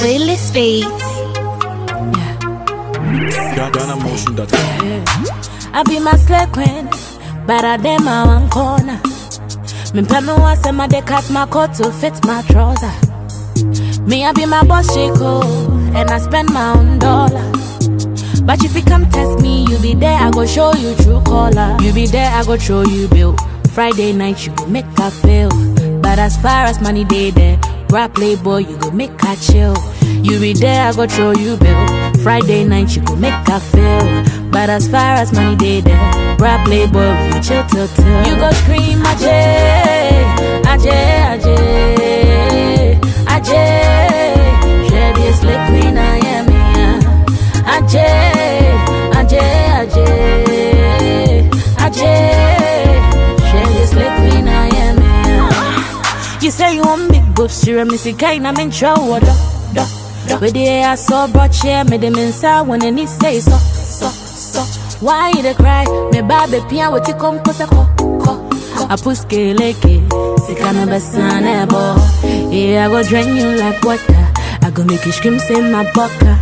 Playlist Beats. GhanaMotion.com. I be my slave queen, but I dem my one corner. Me pay me once and my dey cut my coat to fit my trouser. Me I be my boss chico, and I spend my own dollar. But if you come test me, you be there, I go show you true color. You be there, I go show you bill. Friday night, you go make her feel. But as far as money day there, rap playboy, you go make her chill. You be there, I go show you bill. Friday night, you go make her feel. But as far as money day there, rap playboy, we chill till till. You go scream, Ajay, Ajay, Ajay, Ajay. Share this queen, I am here. Ajay, Ajay, Ajay, Ajay. Share this queen, I am here. You say you want big boobs, you me see kind in trouble. duh, duh, duh. With the air I saw brought chair, made them inside when they say so, so, so. Why you cry? Me baby pia with come cause ko, ko. I push leke, sika no besa nebo. Yeah, I go drain you like water. I go make you scream, say my bucker.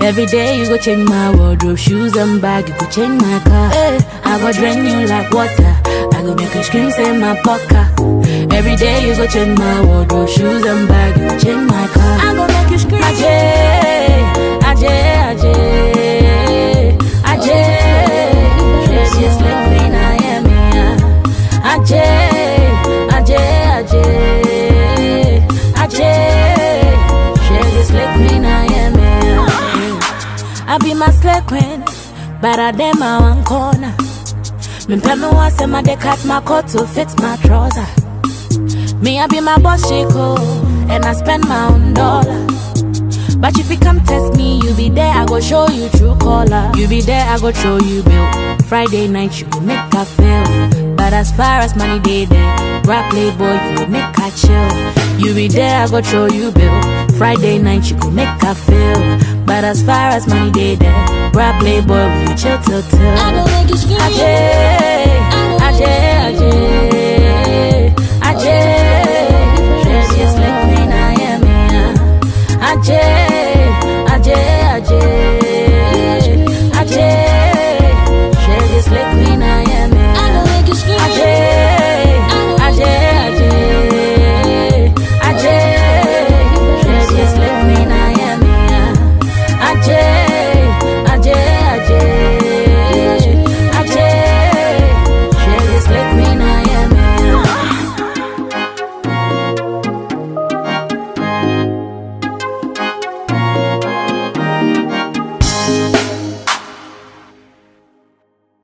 Every day you go change my wardrobe, shoes and bag, you go change my car. Eh, I go drain you like water. I go make you scream, say my poker. Every day you go change my wardrobe, shoes and bag, you change my car. I go make you scream, Ajay, Ajay, Ajay, Ajay. Yes, yes, like queen I am here. Ajay, Ajay, Ajay, Ajay. Share this like queen I am here. I be my slave queen, but I dem my one corner. Me pay me once and my dey cut my coat to fit my trouser. Me I be my boss chico, and I spend my own dollar. But if you come test me, you be there, I go show you true color. You be there, I go show you bill. Friday night, you go make her feel. But as far as money day there, rap playboy, you go make her chill. You be there, I go show you bill. Friday night, you go make her feel. But as far as money day there, rap playboy, we chill till till. I go make you scream. I ajé.